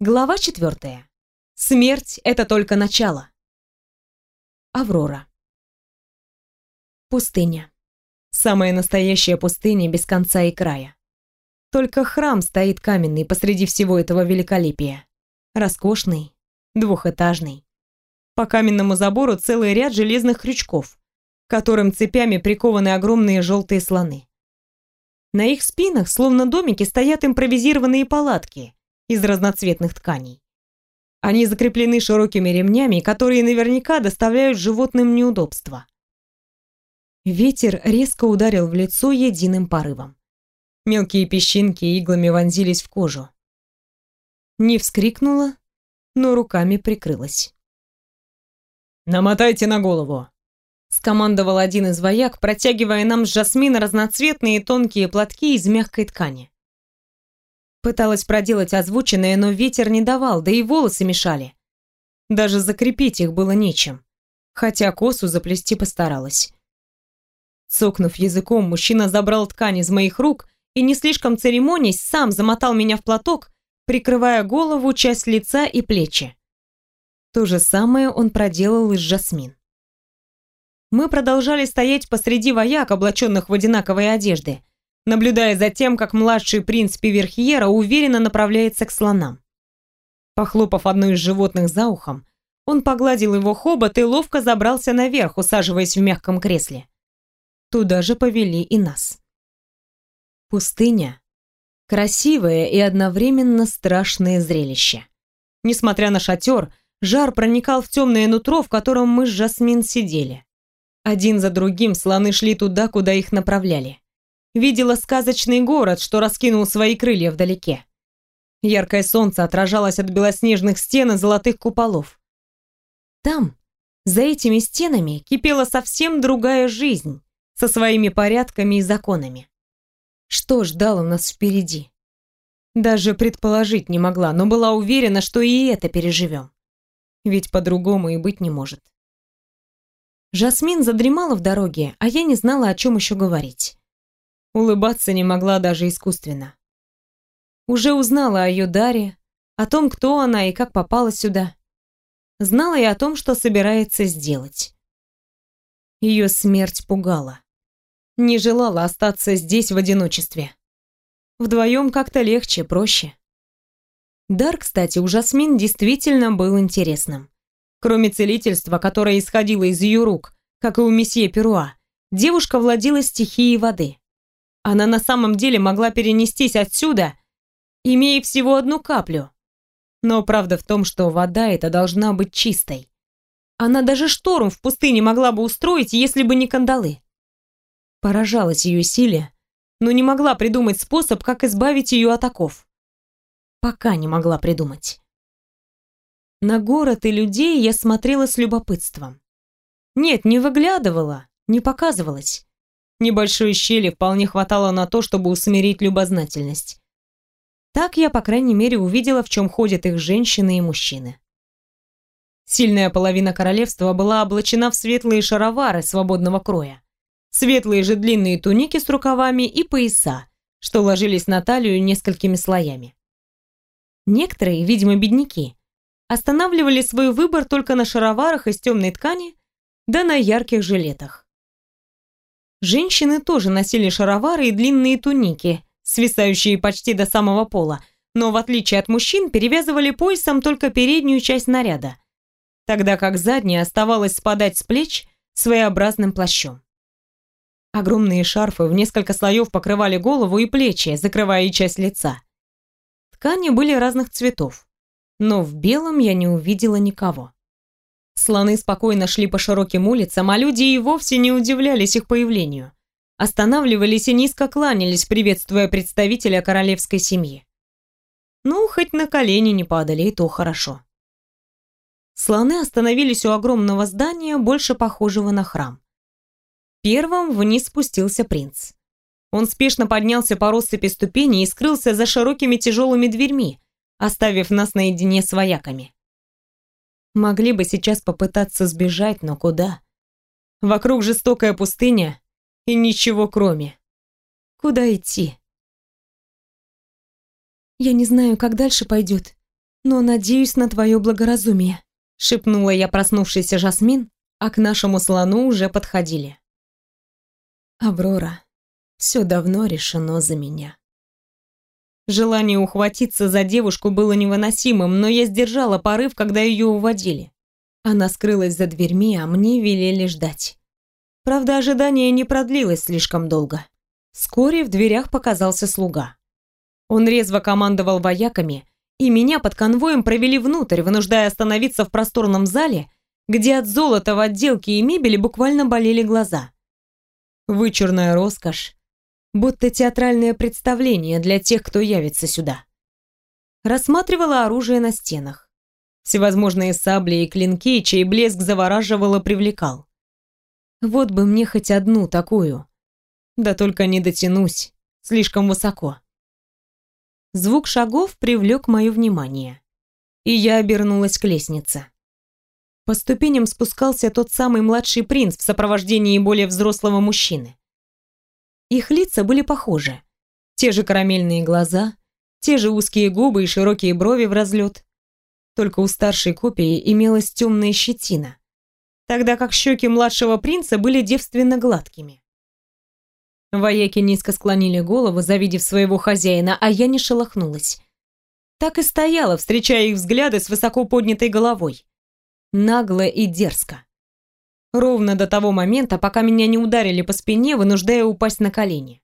Глава четвертая. Смерть — это только начало. Аврора. Пустыня. Самая настоящая пустыня без конца и края. Только храм стоит каменный посреди всего этого великолепия. Роскошный, двухэтажный. По каменному забору целый ряд железных крючков, к которым цепями прикованы огромные желтые слоны. На их спинах, словно домики, стоят импровизированные палатки из разноцветных тканей. Они закреплены широкими ремнями, которые наверняка доставляют животным неудобства. Ветер резко ударил в лицо единым порывом. Мелкие песчинки иглами вонзились в кожу. Не вскрикнула, но руками прикрылась. «Намотайте на голову!» скомандовал один из вояк, протягивая нам с Жасмина разноцветные тонкие платки из мягкой ткани. Пыталась проделать озвученное, но ветер не давал, да и волосы мешали. Даже закрепить их было нечем, хотя косу заплести постаралась. Цокнув языком, мужчина забрал ткань из моих рук и, не слишком церемонясь, сам замотал меня в платок, прикрывая голову, часть лица и плечи. То же самое он проделал и с Жасмин. Мы продолжали стоять посреди вояк, облаченных в одинаковые одежды, наблюдая за тем, как младший принц Пиверхьера уверенно направляется к слонам. Похлопав одно из животных за ухом, он погладил его хобот и ловко забрался наверх, усаживаясь в мягком кресле. Туда же повели и нас. Пустыня. Красивое и одновременно страшное зрелище. Несмотря на шатер, жар проникал в темное нутро, в котором мы с Жасмин сидели. Один за другим слоны шли туда, куда их направляли. Видела сказочный город, что раскинул свои крылья вдалеке. Яркое солнце отражалось от белоснежных стен и золотых куполов. Там, за этими стенами, кипела совсем другая жизнь, со своими порядками и законами. Что ждало нас впереди? Даже предположить не могла, но была уверена, что и это переживем. Ведь по-другому и быть не может. Жасмин задремала в дороге, а я не знала, о чем еще говорить. Улыбаться не могла даже искусственно. Уже узнала о ее даре, о том, кто она и как попала сюда. Знала и о том, что собирается сделать. Ее смерть пугала. Не желала остаться здесь в одиночестве. Вдвоем как-то легче, проще. Дар, кстати, у Жасмин действительно был интересным. Кроме целительства, которое исходило из ее рук, как и у месье Перуа, девушка владела стихией воды. Она на самом деле могла перенестись отсюда, имея всего одну каплю. Но правда в том, что вода эта должна быть чистой. Она даже шторм в пустыне могла бы устроить, если бы не кандалы. Поражалась ее силе, но не могла придумать способ, как избавить ее от оков. Пока не могла придумать. На город и людей я смотрела с любопытством. Нет, не выглядывала, не показывалась. Небольшой щели вполне хватало на то, чтобы усмирить любознательность. Так я, по крайней мере, увидела, в чем ходят их женщины и мужчины. Сильная половина королевства была облачена в светлые шаровары свободного кроя, светлые же длинные туники с рукавами и пояса, что ложились на талию несколькими слоями. Некоторые, видимо, бедняки, останавливали свой выбор только на шароварах из темной ткани да на ярких жилетах. Женщины тоже носили шаровары и длинные туники, свисающие почти до самого пола, но в отличие от мужчин перевязывали поясом только переднюю часть наряда, тогда как задняя оставалась спадать с плеч своеобразным плащом. Огромные шарфы в несколько слоев покрывали голову и плечи, закрывая и часть лица. Ткани были разных цветов но в белом я не увидела никого. Слоны спокойно шли по широким улицам, а люди и вовсе не удивлялись их появлению. Останавливались и низко кланялись, приветствуя представителя королевской семьи. Ну, хоть на колени не падали, и то хорошо. Слоны остановились у огромного здания, больше похожего на храм. Первым вниз спустился принц. Он спешно поднялся по россыпи ступеней и скрылся за широкими тяжелыми дверьми, оставив нас наедине с вояками. Могли бы сейчас попытаться сбежать, но куда? Вокруг жестокая пустыня и ничего кроме. Куда идти? Я не знаю, как дальше пойдет, «Но надеюсь на твое благоразумие», — шепнула я проснувшийся Жасмин, а к нашему слону уже подходили. «Аврора, все давно решено за меня». Желание ухватиться за девушку было невыносимым, но я сдержала порыв, когда ее уводили. Она скрылась за дверьми, а мне велели ждать. Правда, ожидание не продлилось слишком долго. Вскоре в дверях показался слуга. Он резво командовал вояками, и меня под конвоем провели внутрь, вынуждая остановиться в просторном зале, где от золота в отделке и мебели буквально болели глаза. Вычурная роскошь, будто театральное представление для тех, кто явится сюда. Рассматривала оружие на стенах. Всевозможные сабли и клинки, чей блеск завораживал и привлекал. Вот бы мне хоть одну такую. Да только не дотянусь, слишком высоко. Звук шагов привлек мое внимание, и я обернулась к лестнице. По ступеням спускался тот самый младший принц в сопровождении более взрослого мужчины. Их лица были похожи. Те же карамельные глаза, те же узкие губы и широкие брови в разлет. Только у старшей копии имелась темная щетина, тогда как щеки младшего принца были девственно гладкими. Вояки низко склонили голову, завидев своего хозяина, а я не шелохнулась. Так и стояла, встречая их взгляды с высоко поднятой головой. Нагло и дерзко. Ровно до того момента, пока меня не ударили по спине, вынуждая упасть на колени.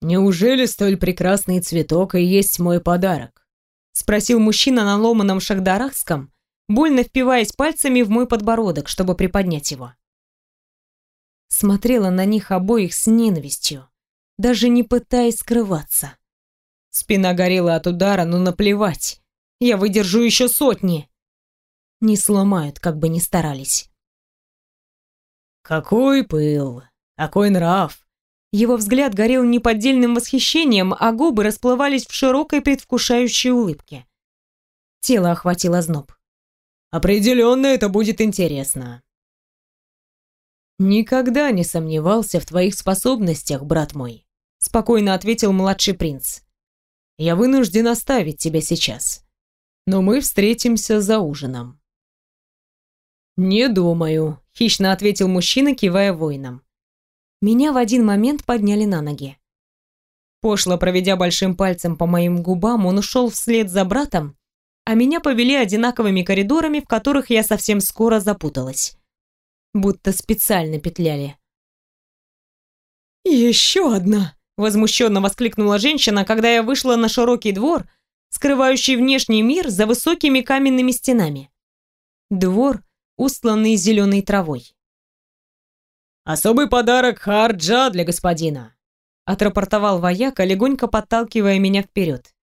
«Неужели столь прекрасный цветок и есть мой подарок?» Спросил мужчина на ломаном шахдарахском, больно впиваясь пальцами в мой подбородок, чтобы приподнять его смотрела на них обоих с ненавистью, даже не пытаясь скрываться. Спина горела от удара, но наплевать. Я выдержу еще сотни. Не сломают, как бы ни старались. Какой пыл, какой нрав. Его взгляд горел неподдельным восхищением, а губы расплывались в широкой предвкушающей улыбке. Тело охватило зноб. Определенно это будет интересно. «Никогда не сомневался в твоих способностях, брат мой», — спокойно ответил младший принц. «Я вынужден оставить тебя сейчас, но мы встретимся за ужином». «Не думаю», — хищно ответил мужчина, кивая воинам. Меня в один момент подняли на ноги. Пошло проведя большим пальцем по моим губам, он ушел вслед за братом, а меня повели одинаковыми коридорами, в которых я совсем скоро запуталась будто специально петляли. «Еще одна!» — возмущенно воскликнула женщина, когда я вышла на широкий двор, скрывающий внешний мир за высокими каменными стенами. Двор, устланный зеленой травой. «Особый подарок Харджа для господина», — отрапортовал вояка, легонько подталкивая меня вперед.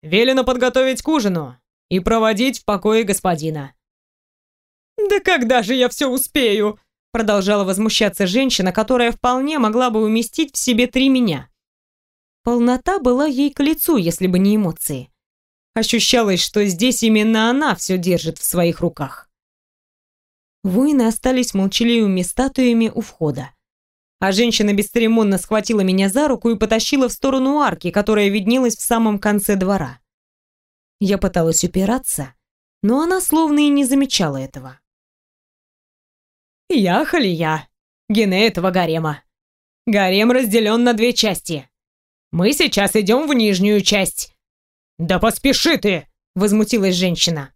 «Велено подготовить к ужину и проводить в покое господина. «Да когда же я все успею?» Продолжала возмущаться женщина, которая вполне могла бы уместить в себе три меня. Полнота была ей к лицу, если бы не эмоции. Ощущалось, что здесь именно она все держит в своих руках. Воины остались молчаливыми статуями у входа. А женщина бесцеремонно схватила меня за руку и потащила в сторону арки, которая виднелась в самом конце двора. Я пыталась упираться, но она словно и не замечала этого. Я Халия, гене этого гарема. Гарем разделен на две части. Мы сейчас идем в нижнюю часть. Да поспеши ты, возмутилась женщина.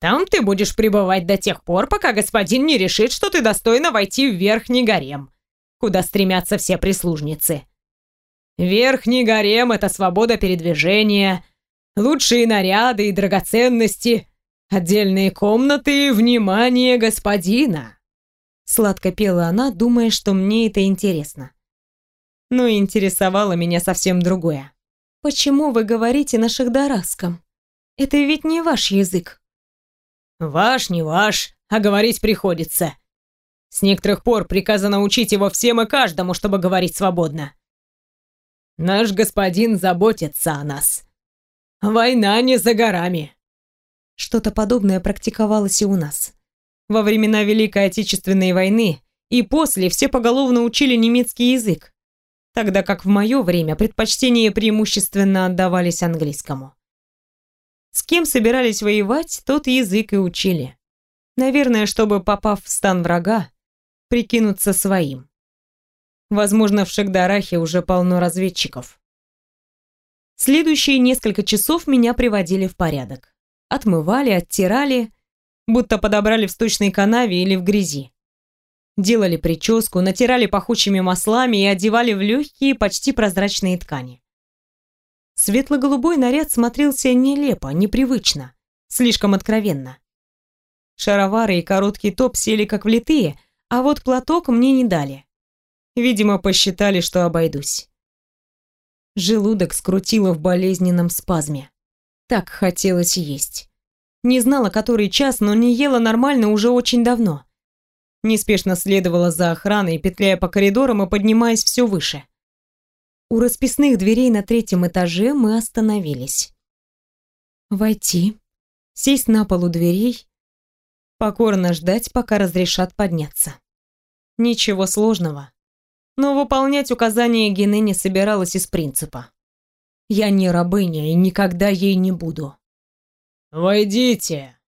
Там ты будешь пребывать до тех пор, пока господин не решит, что ты достойна войти в верхний гарем, куда стремятся все прислужницы. Верхний гарем — это свобода передвижения, лучшие наряды и драгоценности, отдельные комнаты и внимание господина. Сладко пела она, думая, что мне это интересно. Но интересовало меня совсем другое. «Почему вы говорите на шахдарахском? Это ведь не ваш язык». «Ваш, не ваш, а говорить приходится. С некоторых пор приказано учить его всем и каждому, чтобы говорить свободно. Наш господин заботится о нас. Война не за горами». Что-то подобное практиковалось и у нас. Во времена Великой Отечественной войны и после все поголовно учили немецкий язык, тогда как в мое время предпочтение преимущественно отдавались английскому. С кем собирались воевать, тот язык и учили. Наверное, чтобы, попав в стан врага, прикинуться своим. Возможно, в Шагдарахе уже полно разведчиков. Следующие несколько часов меня приводили в порядок. Отмывали, оттирали, будто подобрали в сточной канаве или в грязи. Делали прическу, натирали пахучими маслами и одевали в легкие, почти прозрачные ткани. Светло-голубой наряд смотрелся нелепо, непривычно, слишком откровенно. Шаровары и короткий топ сели как влитые, а вот платок мне не дали. Видимо, посчитали, что обойдусь. Желудок скрутило в болезненном спазме. Так хотелось есть. Не знала, который час, но не ела нормально уже очень давно. Неспешно следовала за охраной, петляя по коридорам и поднимаясь все выше. У расписных дверей на третьем этаже мы остановились. Войти, сесть на полу дверей, покорно ждать, пока разрешат подняться. Ничего сложного. Но выполнять указания Гены не собиралась из принципа. Я не рабыня и никогда ей не буду. «Войдите!»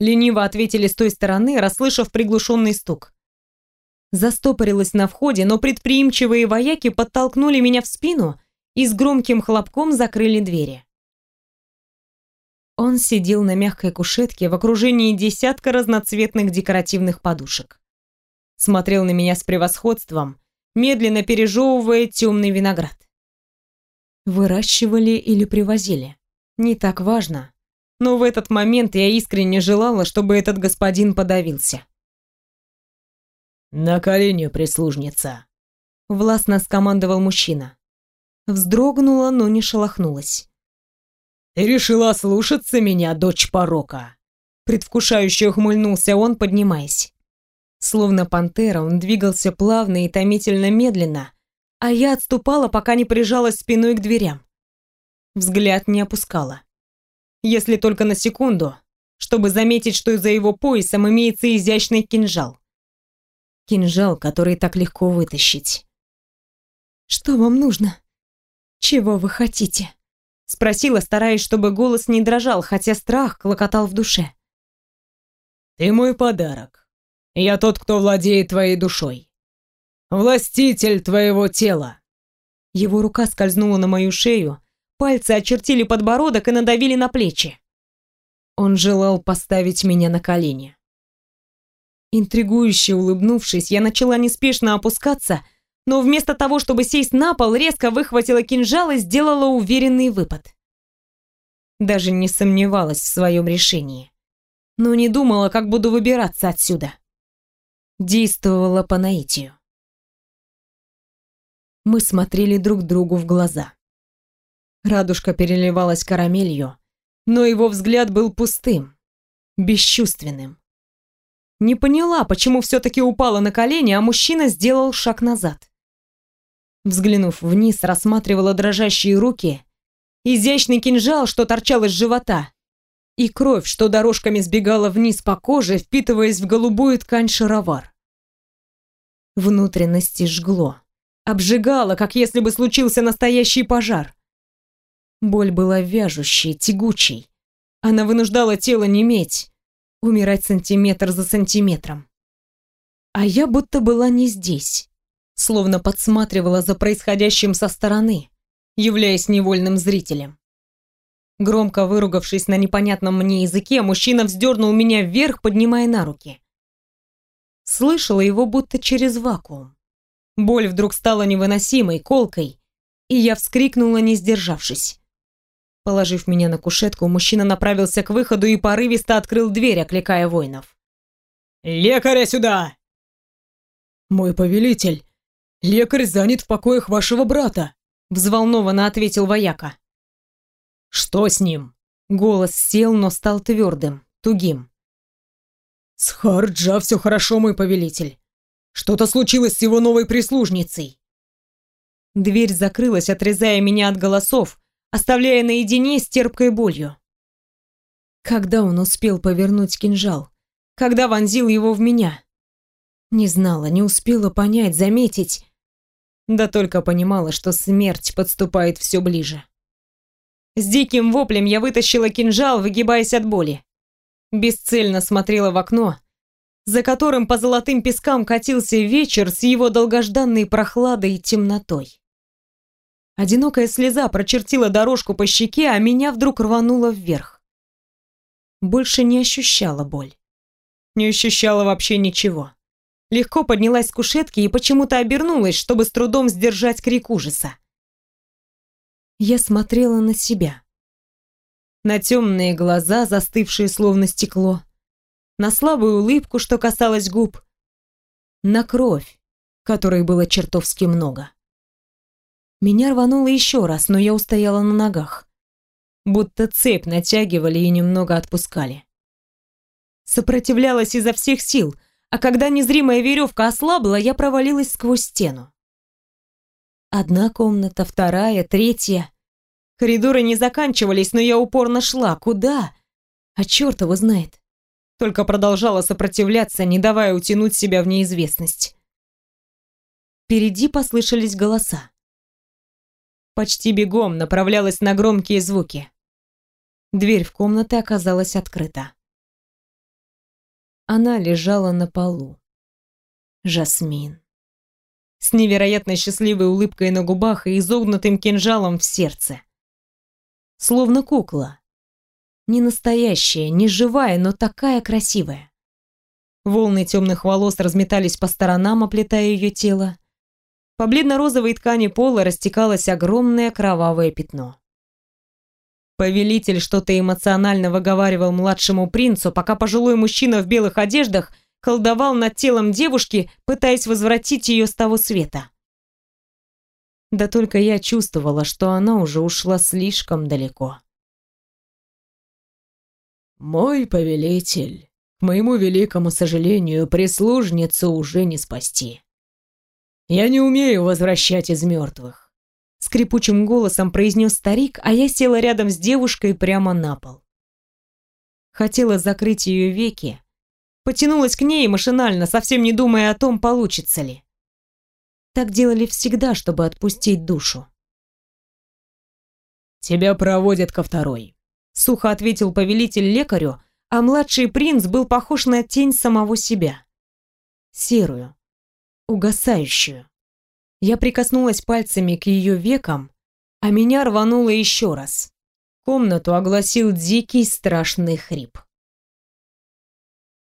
Лениво ответили с той стороны, расслышав приглушенный стук. Застопорилась на входе, но предприимчивые вояки подтолкнули меня в спину и с громким хлопком закрыли двери. Он сидел на мягкой кушетке в окружении десятка разноцветных декоративных подушек. Смотрел на меня с превосходством, медленно пережевывая темный виноград. Выращивали или привозили? Не так важно. Но в этот момент я искренне желала, чтобы этот господин подавился. «На колени, прислужница!» Властно скомандовал мужчина. Вздрогнула, но не шелохнулась. «Ты решила слушаться меня, дочь порока?» Предвкушающе ухмыльнулся он, поднимаясь. Словно пантера, он двигался плавно и томительно медленно, а я отступала, пока не прижалась спиной к дверям. Взгляд не опускала. Если только на секунду, чтобы заметить, что за его поясом имеется изящный кинжал. Кинжал, который так легко вытащить. «Что вам нужно? Чего вы хотите?» Спросила, стараясь, чтобы голос не дрожал, хотя страх клокотал в душе. «Ты мой подарок. Я тот, кто владеет твоей душой. Властитель твоего тела». Его рука скользнула на мою шею, пальцы очертили подбородок и надавили на плечи. Он желал поставить меня на колени. Интригующе улыбнувшись, я начала неспешно опускаться, но вместо того, чтобы сесть на пол, резко выхватила кинжал и сделала уверенный выпад. Даже не сомневалась в своем решении. Но не думала, как буду выбираться отсюда. Действовала по наитию. Мы смотрели друг другу в глаза. Радужка переливалась карамелью, но его взгляд был пустым, бесчувственным. Не поняла, почему все-таки упала на колени, а мужчина сделал шаг назад. Взглянув вниз, рассматривала дрожащие руки, изящный кинжал, что торчал из живота, и кровь, что дорожками сбегала вниз по коже, впитываясь в голубую ткань шаровар. Внутренности жгло. Обжигало, как если бы случился настоящий пожар. Боль была вяжущей, тягучей. Она вынуждала тело неметь, умирать сантиметр за сантиметром. А я будто была не здесь, словно подсматривала за происходящим со стороны, являясь невольным зрителем. Громко выругавшись на непонятном мне языке, мужчина вздернул меня вверх, поднимая на руки. Слышала его будто через вакуум. Боль вдруг стала невыносимой, колкой, и я вскрикнула, не сдержавшись. Положив меня на кушетку, мужчина направился к выходу и порывисто открыл дверь, окликая воинов. «Лекаря сюда!» «Мой повелитель, лекарь занят в покоях вашего брата», взволнованно ответил вояка. «Что с ним?» Голос сел, но стал твердым, тугим. «С Харджа все хорошо, мой повелитель. Что-то случилось с его новой прислужницей». Дверь закрылась, отрезая меня от голосов, оставляя наедине с терпкой болью. Когда он успел повернуть кинжал? Когда вонзил его в меня? Не знала, не успела понять, заметить. Да только понимала, что смерть подступает все ближе. С диким воплем я вытащила кинжал, выгибаясь от боли. Бесцельно смотрела в окно, за которым по золотым пескам катился вечер с его долгожданной прохладой и темнотой. Одинокая слеза прочертила дорожку по щеке, а меня вдруг рвануло вверх. Больше не ощущала боль. Не ощущала вообще ничего. Легко поднялась с кушетки и почему-то обернулась, чтобы с трудом сдержать крик ужаса. Я смотрела на себя. На темные глаза, застывшие словно стекло. На слабую улыбку, что касалась губ. На кровь, которой было чертовски много. Меня рвануло еще раз, но я устояла на ногах. Будто цепь натягивали и немного отпускали. Сопротивлялась изо всех сил, а когда незримая веревка ослабла, я провалилась сквозь стену. Одна комната, вторая, третья. Коридоры не заканчивались, но я упорно шла. Куда? А черт его знает. Только продолжала сопротивляться, не давая утянуть себя в неизвестность. Впереди послышались голоса. Почти бегом направлялась на громкие звуки. Дверь в комнаты оказалась открыта. Она лежала на полу. Жасмин. С невероятно счастливой улыбкой на губах и изогнутым кинжалом в сердце. Словно кукла. Не настоящая, не живая, но такая красивая. Волны темных волос разметались по сторонам, оплетая ее тело. По бледно-розовой ткани пола растекалось огромное кровавое пятно. Повелитель что-то эмоционально выговаривал младшему принцу, пока пожилой мужчина в белых одеждах колдовал над телом девушки, пытаясь возвратить ее с того света. Да только я чувствовала, что она уже ушла слишком далеко. «Мой повелитель, к моему великому сожалению, прислужницу уже не спасти. Я не умею возвращать из мертвых», — скрипучим голосом произнес старик, а я села рядом с девушкой прямо на пол. Хотела закрыть ее веки, потянулась к ней машинально, совсем не думая о том, получится ли. Так делали всегда, чтобы отпустить душу. «Тебя проводят ко второй», — сухо ответил повелитель лекарю, а младший принц был похож на тень самого себя. Серую, угасающую. Я прикоснулась пальцами к ее векам, а меня рвануло еще раз. Комнату огласил дикий страшный хрип.